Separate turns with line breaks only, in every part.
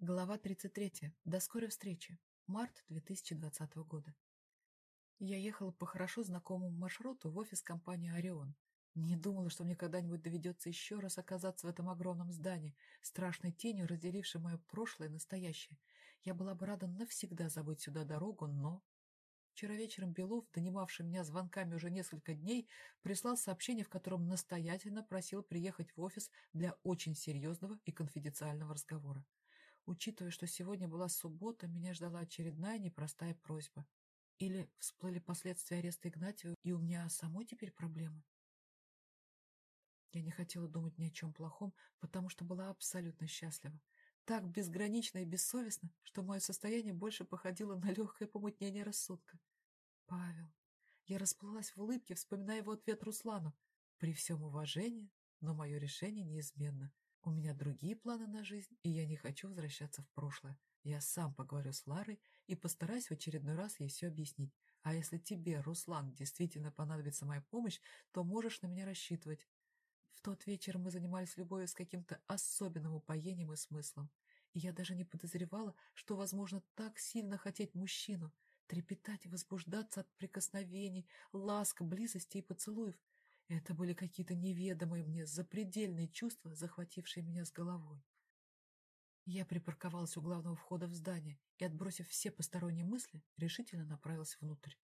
Глава 33. До скорой встречи. Март 2020 года. Я ехала по хорошо знакомому маршруту в офис компании «Орион». Не думала, что мне когда-нибудь доведется еще раз оказаться в этом огромном здании, страшной тенью, разделившей мое прошлое и настоящее. Я была бы рада навсегда забыть сюда дорогу, но... Вчера вечером Белов, донимавший меня звонками уже несколько дней, прислал сообщение, в котором настоятельно просил приехать в офис для очень серьезного и конфиденциального разговора. Учитывая, что сегодня была суббота, меня ждала очередная непростая просьба. Или всплыли последствия ареста Игнатьева, и у меня самой теперь проблемы? Я не хотела думать ни о чем плохом, потому что была абсолютно счастлива. Так безгранично и бессовестно, что мое состояние больше походило на легкое помутнение рассудка. Павел. Я расплылась в улыбке, вспоминая его ответ Руслану. При всем уважении, но мое решение неизменно. У меня другие планы на жизнь, и я не хочу возвращаться в прошлое. Я сам поговорю с Ларой и постараюсь в очередной раз ей все объяснить. А если тебе, Руслан, действительно понадобится моя помощь, то можешь на меня рассчитывать. В тот вечер мы занимались любовью с каким-то особенным упоением и смыслом. И я даже не подозревала, что возможно так сильно хотеть мужчину, трепетать и возбуждаться от прикосновений, ласк, близости и поцелуев. Это были какие-то неведомые мне запредельные чувства, захватившие меня с головой. Я припарковалась у главного входа в здание и, отбросив все посторонние мысли, решительно направилась внутрь.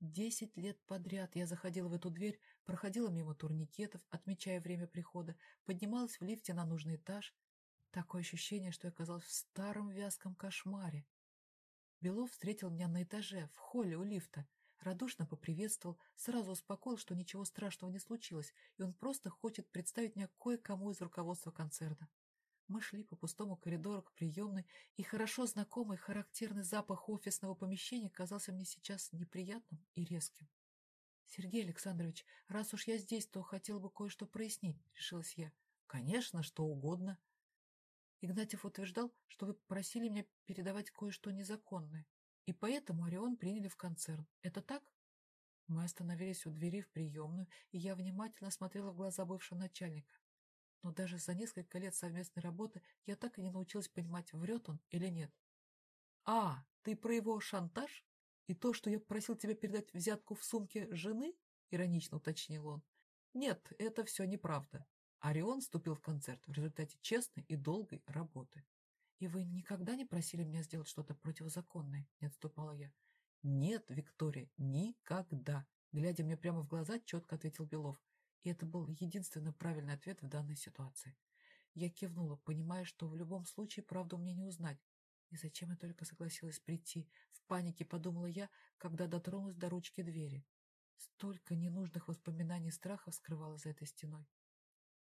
Десять лет подряд я заходила в эту дверь, проходила мимо турникетов, отмечая время прихода, поднималась в лифте на нужный этаж. Такое ощущение, что я оказалась в старом вязком кошмаре. Белов встретил меня на этаже, в холле у лифта, Радушно поприветствовал, сразу успокоил, что ничего страшного не случилось, и он просто хочет представить меня кое-кому из руководства концерна. Мы шли по пустому коридору к приемной, и хорошо знакомый характерный запах офисного помещения казался мне сейчас неприятным и резким. — Сергей Александрович, раз уж я здесь, то хотел бы кое-что прояснить, — решилась я. — Конечно, что угодно. Игнатьев утверждал, что вы просили меня передавать кое-что незаконное. И поэтому Орион приняли в концерн. Это так? Мы остановились у двери в приемную, и я внимательно смотрела в глаза бывшего начальника. Но даже за несколько лет совместной работы я так и не научилась понимать, врет он или нет. «А, ты про его шантаж? И то, что я просил тебя передать взятку в сумке жены?» — иронично уточнил он. «Нет, это все неправда. Орион вступил в концерт в результате честной и долгой работы. «И вы никогда не просили меня сделать что-то противозаконное?» — не отступала я. «Нет, Виктория, никогда!» Глядя мне прямо в глаза, четко ответил Белов. И это был единственный правильный ответ в данной ситуации. Я кивнула, понимая, что в любом случае правду мне не узнать. И зачем я только согласилась прийти? В панике подумала я, когда дотронулась до ручки двери. Столько ненужных воспоминаний и страхов скрывала за этой стеной.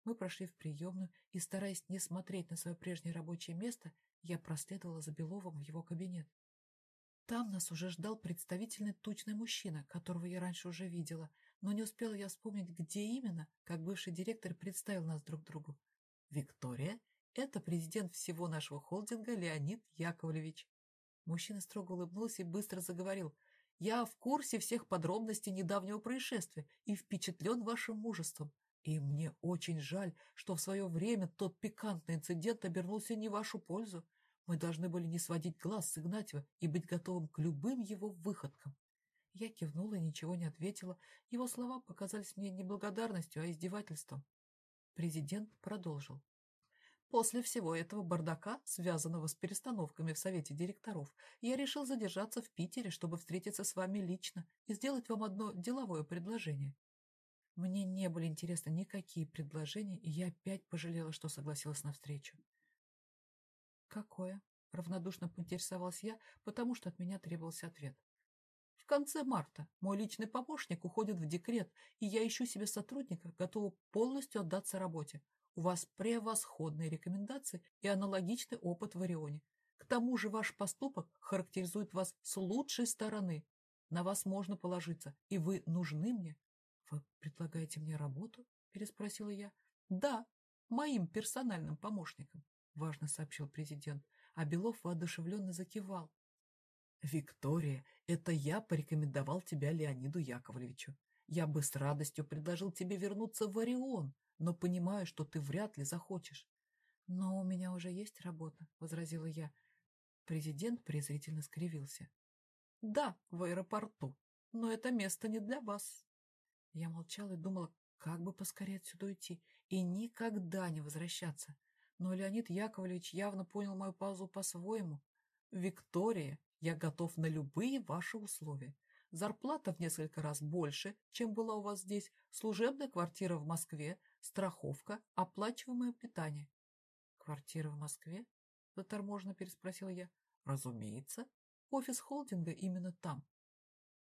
Мы прошли в приемную, и, стараясь не смотреть на свое прежнее рабочее место, я проследовала за Беловым в его кабинет. Там нас уже ждал представительный тучный мужчина, которого я раньше уже видела, но не успела я вспомнить, где именно, как бывший директор представил нас друг другу. «Виктория, это президент всего нашего холдинга Леонид Яковлевич». Мужчина строго улыбнулся и быстро заговорил. «Я в курсе всех подробностей недавнего происшествия и впечатлен вашим мужеством. И мне очень жаль, что в свое время тот пикантный инцидент обернулся не в вашу пользу. Мы должны были не сводить глаз с Игнатьева и быть готовым к любым его выходкам. Я кивнула и ничего не ответила. Его слова показались мне не благодарностью, а издевательством. Президент продолжил. После всего этого бардака, связанного с перестановками в Совете директоров, я решил задержаться в Питере, чтобы встретиться с вами лично и сделать вам одно деловое предложение. Мне не были интересны никакие предложения, и я опять пожалела, что согласилась на встречу. «Какое?» — равнодушно поинтересовалась я, потому что от меня требовался ответ. «В конце марта мой личный помощник уходит в декрет, и я ищу себе сотрудника, готового полностью отдаться работе. У вас превосходные рекомендации и аналогичный опыт в Орионе. К тому же ваш поступок характеризует вас с лучшей стороны. На вас можно положиться, и вы нужны мне «Вы предлагаете мне работу?» – переспросила я. «Да, моим персональным помощником», – важно сообщил президент, а Белов воодушевленно закивал. «Виктория, это я порекомендовал тебя Леониду Яковлевичу. Я бы с радостью предложил тебе вернуться в Орион, но понимаю, что ты вряд ли захочешь. «Но у меня уже есть работа», — возразила я. Президент презрительно скривился. «Да, в аэропорту, но это место не для вас». Я молчала и думала, как бы поскорее отсюда уйти и никогда не возвращаться. Но Леонид Яковлевич явно понял мою паузу по-своему. «Виктория, я готов на любые ваши условия. Зарплата в несколько раз больше, чем была у вас здесь, служебная квартира в Москве, страховка, оплачиваемое питание». «Квартира в Москве?» — заторможенно переспросил я. «Разумеется. Офис холдинга именно там.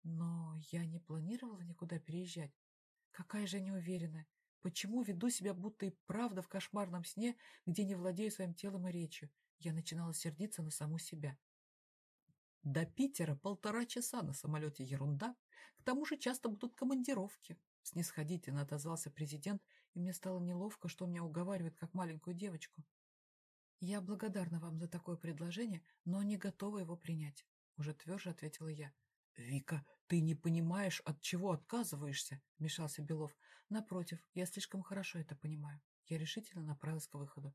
Но я не планировала никуда переезжать. Какая же неуверенная. Почему веду себя будто и правда в кошмарном сне, где не владею своим телом и речью? Я начинала сердиться на саму себя. До Питера полтора часа на самолете ерунда. К тому же часто будут командировки. Снисходительно отозвался президент, и мне стало неловко, что он меня уговаривает, как маленькую девочку. Я благодарна вам за такое предложение, но не готова его принять. Уже тверже ответила я. «Вика, ты не понимаешь, от чего отказываешься?» — вмешался Белов. «Напротив, я слишком хорошо это понимаю». Я решительно направилась к выходу.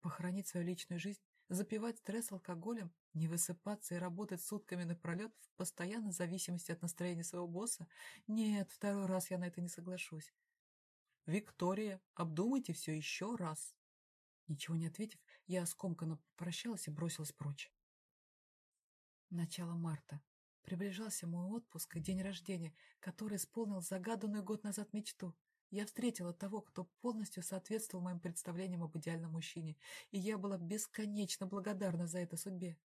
Похоронить свою личную жизнь, запивать стресс алкоголем, не высыпаться и работать сутками напролет в постоянной зависимости от настроения своего босса? Нет, второй раз я на это не соглашусь. «Виктория, обдумайте все еще раз». Ничего не ответив, я скомканно попрощалась и бросилась прочь. Начало марта. Приближался мой отпуск и день рождения, который исполнил загаданную год назад мечту. Я встретила того, кто полностью соответствовал моим представлениям об идеальном мужчине, и я была бесконечно благодарна за это судьбе.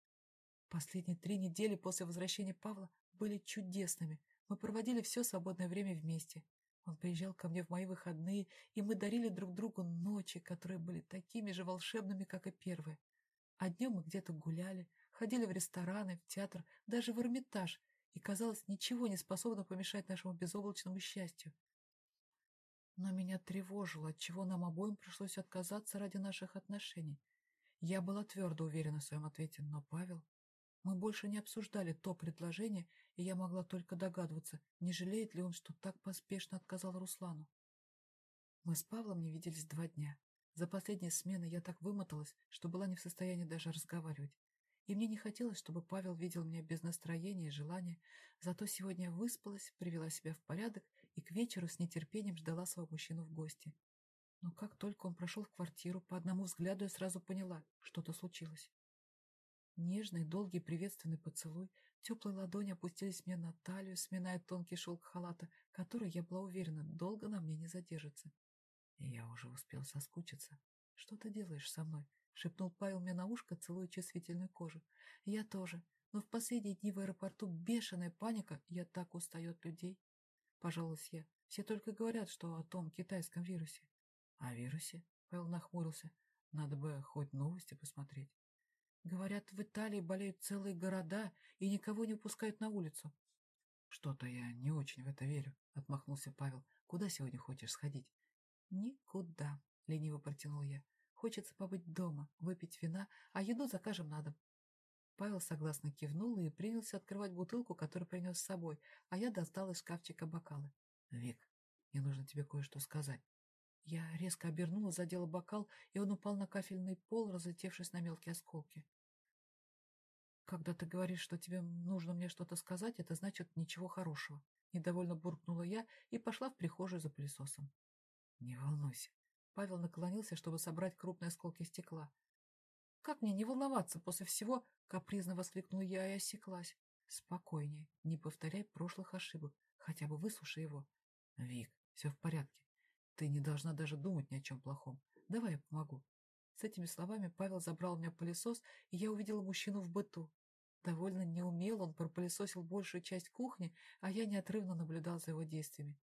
Последние три недели после возвращения Павла были чудесными. Мы проводили все свободное время вместе. Он приезжал ко мне в мои выходные, и мы дарили друг другу ночи, которые были такими же волшебными, как и первые. А днем мы где-то гуляли, ходили в рестораны, в театр, даже в Эрмитаж, и, казалось, ничего не способно помешать нашему безоблачному счастью. Но меня тревожило, от чего нам обоим пришлось отказаться ради наших отношений. Я была твердо уверена в своем ответе, но Павел... Мы больше не обсуждали то предложение, и я могла только догадываться, не жалеет ли он, что так поспешно отказал Руслану. Мы с Павлом не виделись два дня. За последние смены я так вымоталась, что была не в состоянии даже разговаривать. И мне не хотелось, чтобы Павел видел меня без настроения и желания, зато сегодня я выспалась, привела себя в порядок и к вечеру с нетерпением ждала своего мужчину в гости. Но как только он прошел в квартиру, по одному взгляду я сразу поняла, что-то случилось. Нежный, долгий приветственный поцелуй, теплые ладони опустились мне на талию, сминая тонкий шелк халата, который, я была уверена, долго на мне не задержится. И я уже успел соскучиться. «Что ты делаешь со мной?» — шепнул Павел мне на ушко, целуя чувствительную кожу. «Я тоже. Но в последние дни в аэропорту бешеная паника. Я так устаю от людей». Пожалуйста, я. «Все только говорят, что о том китайском вирусе». «О вирусе?» — Павел нахмурился. «Надо бы хоть новости посмотреть». Говорят, в Италии болеют целые города и никого не пускают на улицу. Что-то я не очень в это верю, отмахнулся Павел. Куда сегодня хочешь сходить? Никуда, лениво протянул я. Хочется побыть дома, выпить вина, а еду закажем на дом. Павел согласно кивнул и принялся открывать бутылку, которую принес с собой, а я достал из шкафчика бокалы. «Вик, мне нужно тебе кое-что сказать». Я резко обернула, задела бокал, и он упал на кафельный пол, разлетевшись на мелкие осколки. «Когда ты говоришь, что тебе нужно мне что-то сказать, это значит ничего хорошего». Недовольно буркнула я и пошла в прихожую за пылесосом. «Не волнуйся». Павел наклонился, чтобы собрать крупные осколки стекла. «Как мне не волноваться после всего?» — капризно воскликнула я и осеклась. «Спокойнее, не повторяй прошлых ошибок, хотя бы выслушай его». «Вик, все в порядке. Ты не должна даже думать ни о чем плохом. Давай я помогу. С этими словами Павел забрал у меня пылесос, и я увидела мужчину в быту. Довольно неумело он пропылесосил большую часть кухни, а я неотрывно наблюдал за его действиями.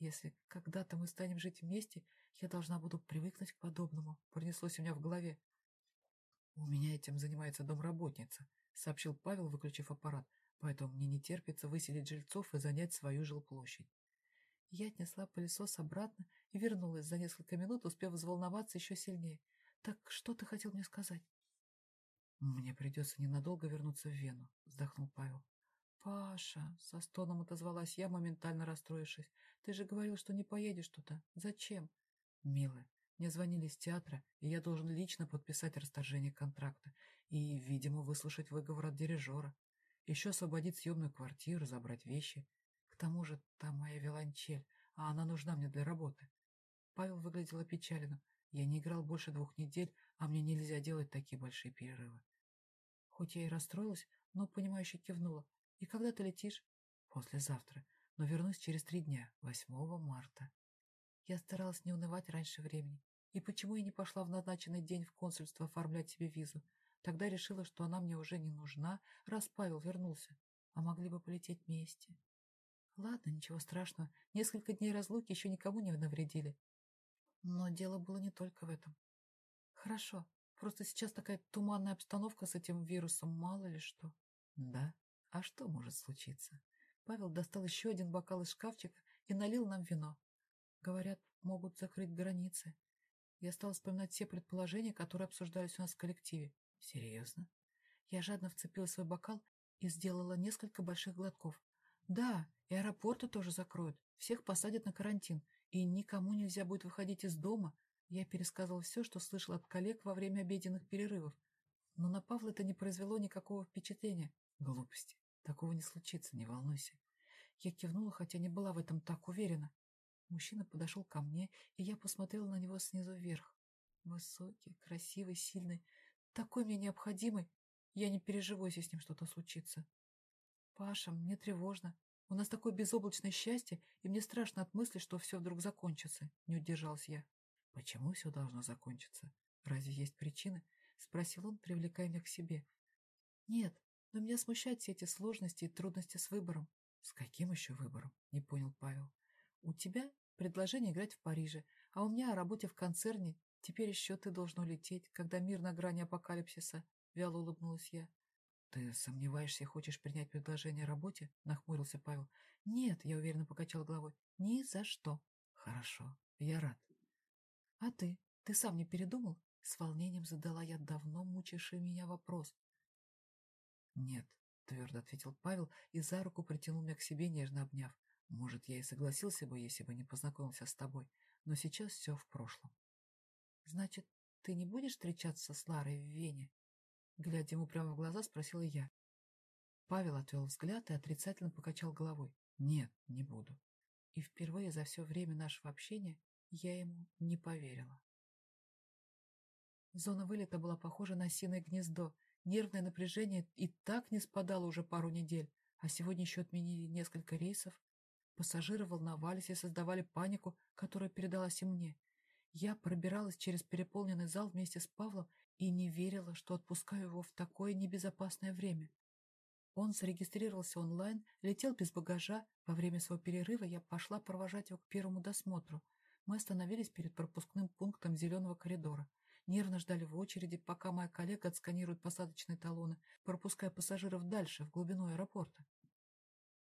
Если когда-то мы станем жить вместе, я должна буду привыкнуть к подобному, пронеслось у меня в голове. У меня этим занимается домработница, сообщил Павел, выключив аппарат, поэтому мне не терпится выселить жильцов и занять свою жилплощадь. Я отнесла пылесос обратно и вернулась за несколько минут, успев взволноваться еще сильнее. «Так что ты хотел мне сказать?» «Мне придется ненадолго вернуться в Вену», — вздохнул Павел. «Паша», — со стоном отозвалась я, моментально расстроившись, — «ты же говорил, что не поедешь туда. Зачем?» «Милая, Мне звонили из театра, и я должен лично подписать расторжение контракта и, видимо, выслушать выговор от дирижера. Еще освободить съемную квартиру, забрать вещи. К тому же там моя виолончель, а она нужна мне для работы. Павел выглядел опечаленным. Я не играл больше двух недель, а мне нельзя делать такие большие перерывы. Хоть я и расстроилась, но, понимающе кивнула. «И когда ты летишь?» «Послезавтра, но вернусь через три дня, 8 марта». Я старалась не унывать раньше времени. И почему я не пошла в назначенный день в консульство оформлять себе визу? Тогда решила, что она мне уже не нужна, раз Павел вернулся. А могли бы полететь вместе. Ладно, ничего страшного. Несколько дней разлуки еще никому не навредили. Но дело было не только в этом. Хорошо. Просто сейчас такая туманная обстановка с этим вирусом, мало ли что. Да? А что может случиться? Павел достал еще один бокал из шкафчика и налил нам вино. Говорят, могут закрыть границы. Я стал вспоминать все предположения, которые обсуждались у нас в коллективе. Серьезно? Я жадно вцепила свой бокал и сделала несколько больших глотков. Да, и аэропорты тоже закроют. Всех посадят на карантин. И никому нельзя будет выходить из дома. Я пересказывал все, что слышал от коллег во время обеденных перерывов. Но на Павла это не произвело никакого впечатления. Глупости. Такого не случится, не волнуйся. Я кивнула, хотя не была в этом так уверена. Мужчина подошел ко мне, и я посмотрела на него снизу вверх. Высокий, красивый, сильный, такой мне необходимый. Я не переживу, если с ним что-то случится. Паша, мне тревожно. У нас такое безоблачное счастье, и мне страшно от мысли, что все вдруг закончится. Не удержалась я. Почему все должно закончиться? Разве есть причины? Спросил он, привлекая меня к себе. Нет, но меня смущают все эти сложности и трудности с выбором. С каким еще выбором? Не понял Павел. У тебя предложение играть в Париже, а у меня о работе в концерне. Теперь еще ты должен улететь, когда мир на грани апокалипсиса. Вяло улыбнулась я. «Ты сомневаешься и хочешь принять предложение о работе?» — нахмурился Павел. «Нет», — я уверенно покачал головой. «Ни за что». «Хорошо, я рад». «А ты? Ты сам не передумал?» С волнением задала я давно мучивший меня вопрос. «Нет», — твердо ответил Павел и за руку притянул меня к себе, нежно обняв. «Может, я и согласился бы, если бы не познакомился с тобой, но сейчас все в прошлом». «Значит, ты не будешь встречаться с Ларой в Вене?» Глядя ему прямо в глаза, спросила я. Павел отвел взгляд и отрицательно покачал головой. «Нет, не буду». И впервые за все время нашего общения я ему не поверила. Зона вылета была похожа на осиное гнездо. Нервное напряжение и так не спадало уже пару недель, а сегодня еще отменили несколько рейсов. Пассажиры волновались и создавали панику, которая передалась и мне. Я пробиралась через переполненный зал вместе с Павлом и не верила, что отпускаю его в такое небезопасное время. Он зарегистрировался онлайн, летел без багажа. Во время своего перерыва я пошла провожать его к первому досмотру. Мы остановились перед пропускным пунктом зеленого коридора. Нервно ждали в очереди, пока моя коллега отсканирует посадочные талоны, пропуская пассажиров дальше, в глубину аэропорта.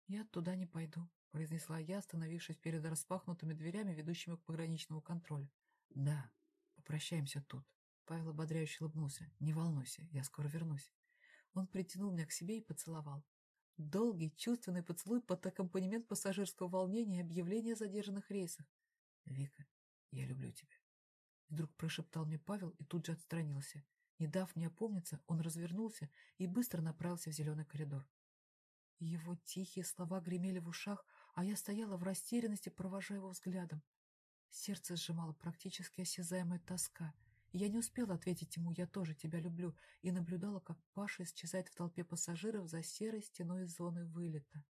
«Я туда не пойду», — произнесла я, остановившись перед распахнутыми дверями, ведущими к пограничному контролю. «Да, попрощаемся тут». Павел ободряюще улыбнулся. «Не волнуйся, я скоро вернусь». Он притянул меня к себе и поцеловал. Долгий, чувственный поцелуй под аккомпанемент пассажирского волнения и объявления о задержанных рейсах. «Вика, я люблю тебя». Вдруг прошептал мне Павел и тут же отстранился. Не дав мне опомниться, он развернулся и быстро направился в зеленый коридор. Его тихие слова гремели в ушах, а я стояла в растерянности, провожая его взглядом. Сердце сжимало практически осязаемая тоска — я не успела ответить ему «я тоже тебя люблю» и наблюдала, как Паша исчезает в толпе пассажиров за серой стеной зоны вылета.